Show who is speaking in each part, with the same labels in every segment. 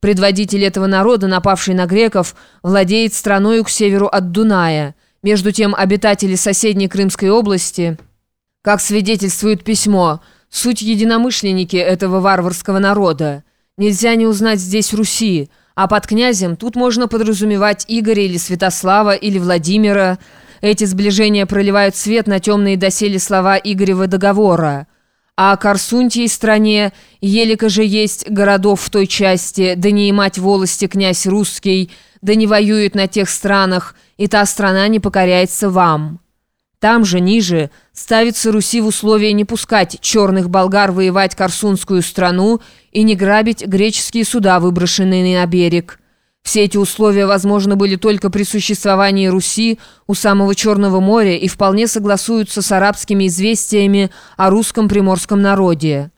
Speaker 1: Предводитель этого народа, напавший на греков, владеет страною к северу от Дуная. Между тем, обитатели соседней Крымской области, как свидетельствует письмо, суть единомышленники этого варварского народа. Нельзя не узнать здесь Руси, а под князем тут можно подразумевать Игоря или Святослава или Владимира. Эти сближения проливают свет на темные доселе слова Игорева договора – а Корсунтии стране, елика же есть городов в той части, да не имать волости князь русский, да не воюет на тех странах, и та страна не покоряется вам. Там же, ниже, ставится Руси в условие не пускать черных болгар воевать Корсунскую страну и не грабить греческие суда, выброшенные на берег. Все эти условия возможны были только при существовании Руси у самого Черного моря и вполне согласуются с арабскими известиями о русском приморском народе.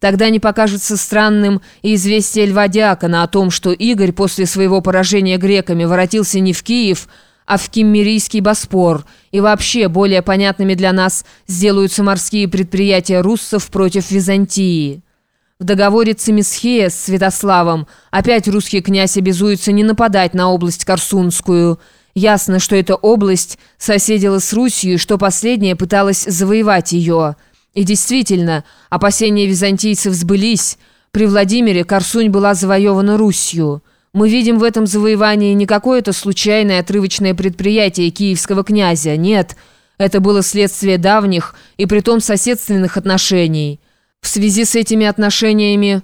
Speaker 1: Тогда не покажется странным и известие Льва Диакона о том, что Игорь после своего поражения греками воротился не в Киев, а в Киммерийский Боспор, и вообще более понятными для нас сделаются морские предприятия руссов против Византии. В договоре Цимисхея с Святославом опять русский князь обязуется не нападать на область Корсунскую. Ясно, что эта область соседила с Русью, что последняя пыталась завоевать ее. И действительно, опасения византийцев сбылись. При Владимире Корсунь была завоевана Русью. Мы видим в этом завоевании не какое-то случайное отрывочное предприятие киевского князя. Нет, это было следствие давних и притом соседственных отношений. В связи с этими отношениями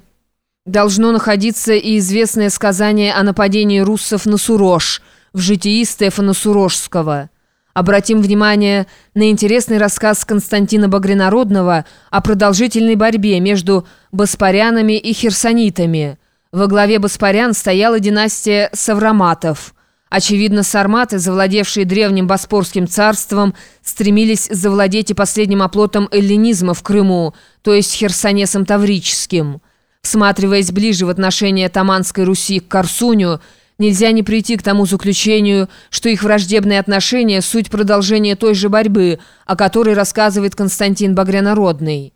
Speaker 1: должно находиться и известное сказание о нападении руссов на Сурож в житии Стефана Сурожского. Обратим внимание на интересный рассказ Константина Багринародного о продолжительной борьбе между Боспарянами и Херсонитами. Во главе Боспарян стояла династия Савраматов – Очевидно, сарматы, завладевшие древним Боспорским царством, стремились завладеть и последним оплотом эллинизма в Крыму, то есть Херсонесом Таврическим. Всматриваясь ближе в отношение Таманской Руси к Корсуню, нельзя не прийти к тому заключению, что их враждебные отношения – суть продолжения той же борьбы, о которой рассказывает Константин Багрянародный.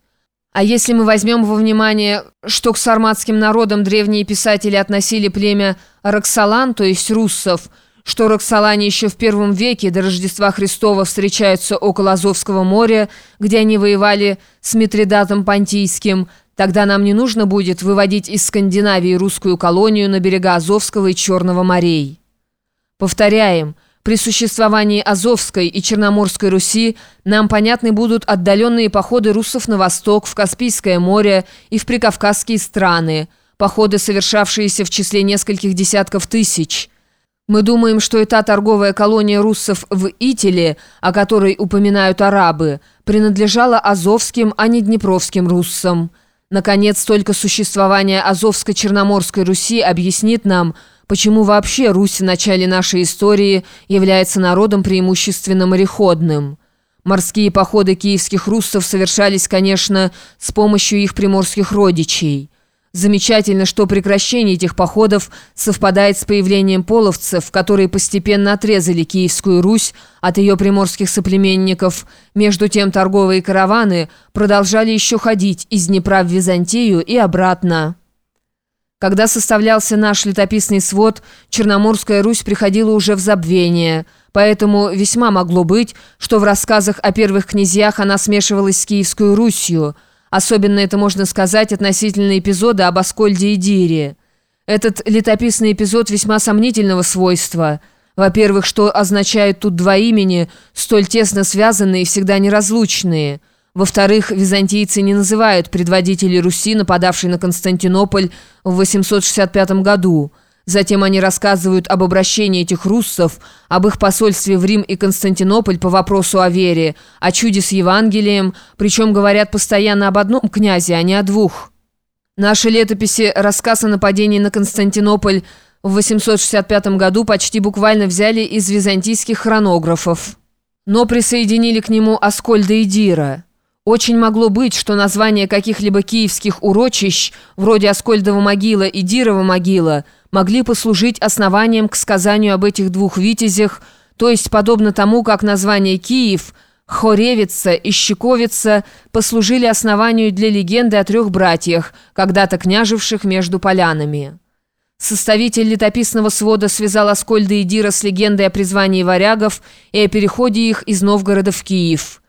Speaker 1: А если мы возьмем во внимание, что к сарматским народам древние писатели относили племя Роксолан, то есть руссов – что Роксолане еще в первом веке до Рождества Христова встречаются около Азовского моря, где они воевали с Митридатом Понтийским, тогда нам не нужно будет выводить из Скандинавии русскую колонию на берега Азовского и Черного морей. Повторяем, при существовании Азовской и Черноморской Руси нам понятны будут отдаленные походы руссов на восток, в Каспийское море и в прикавказские страны, походы, совершавшиеся в числе нескольких десятков тысяч – мы думаем, что и та торговая колония руссов в Итиле, о которой упоминают арабы, принадлежала азовским, а не днепровским руссам. Наконец, только существование Азовско-Черноморской Руси объяснит нам, почему вообще Русь в начале нашей истории является народом преимущественно мореходным. Морские походы киевских руссов совершались, конечно, с помощью их приморских родичей. Замечательно, что прекращение этих походов совпадает с появлением половцев, которые постепенно отрезали Киевскую Русь от ее приморских соплеменников. Между тем торговые караваны продолжали еще ходить из Днепра в Византию и обратно. Когда составлялся наш летописный свод, Черноморская Русь приходила уже в забвение, поэтому весьма могло быть, что в рассказах о первых князьях она смешивалась с Киевской Русью – Особенно это можно сказать относительно эпизода об Аскольде и Дире. Этот летописный эпизод весьма сомнительного свойства. Во-первых, что означают тут два имени, столь тесно связанные и всегда неразлучные. Во-вторых, византийцы не называют предводителей Руси, нападавшей на Константинополь в 865 году – Затем они рассказывают об обращении этих руссов, об их посольстве в Рим и Константинополь по вопросу о вере, о чуде с Евангелием, причем говорят постоянно об одном князе, а не о двух. Наши летописи рассказ о нападении на Константинополь в 865 году почти буквально взяли из византийских хронографов, но присоединили к нему Аскольда и Дира. Очень могло быть, что названия каких-либо киевских урочищ, вроде Аскольдова могила и Дирова могила – могли послужить основанием к сказанию об этих двух витязях, то есть подобно тому, как название Киев, Хоревица и Щековица послужили основанию для легенды о трех братьях, когда-то княживших между полянами. Составитель летописного свода связал Аскольда и Дира с легендой о призвании варягов и о переходе их из Новгорода в Киев.